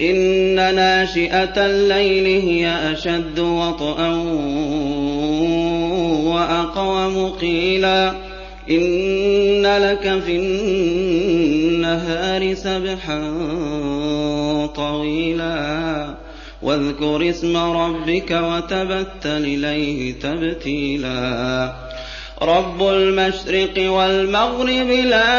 إن ناشئة الليل هي أشد وطئا وأقوم قيلا إن لك في النهار سبحا طويلا واذكر اسم ربك وتبتل إليه تبتيلا رب المشرق والمغرب لا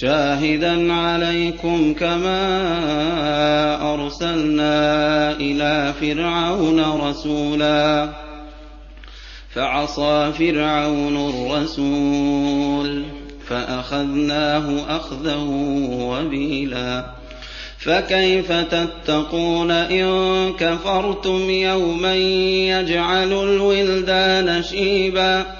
شاهدا عليكم كما أرسلنا إلى فرعون رسولا. فعصى فرعون الرسول فأخذناه أخذا وبيلا. فكيف تتقون إن كفرتم يوما يجعل الولدان شيبا؟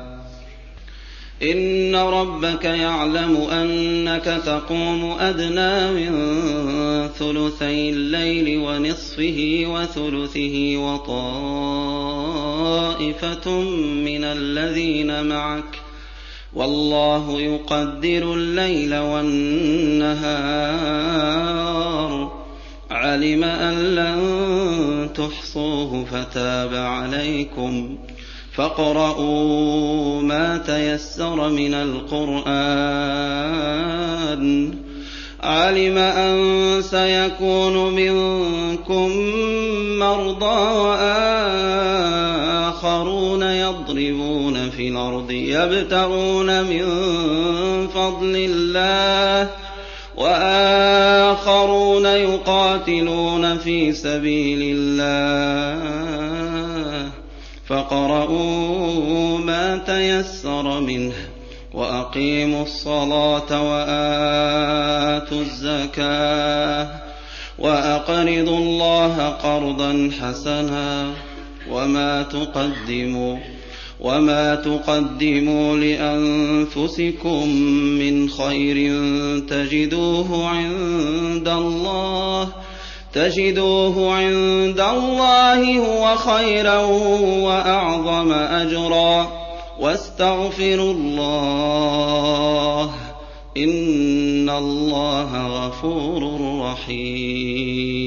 إن ربك يعلم أنك تقوم أدنى من ثلثي الليل ونصفه وثلثه وطائفة من الذين معك والله يقدر الليل والنهار علم أن لن تحصوه فتاب عليكم فاقرؤوا ما تيسر من القرآن. علم أن سيكون منكم مرضى وآخرون يضربون في الأرض يبتغون من فضل الله وآخرون يقاتلون في سبيل الله. فاقرؤوا ما تيسر منه وأقيموا الصلاة وآتوا الزكاة وأقرضوا الله قرضا حسنا وما تقدموا وما تقدموا لأنفسكم من خير تجدوه عند الله تجدوه عند الله هو خيرا وأعظم أجرا. واستغفروا الله. إن الله غفور رحيم.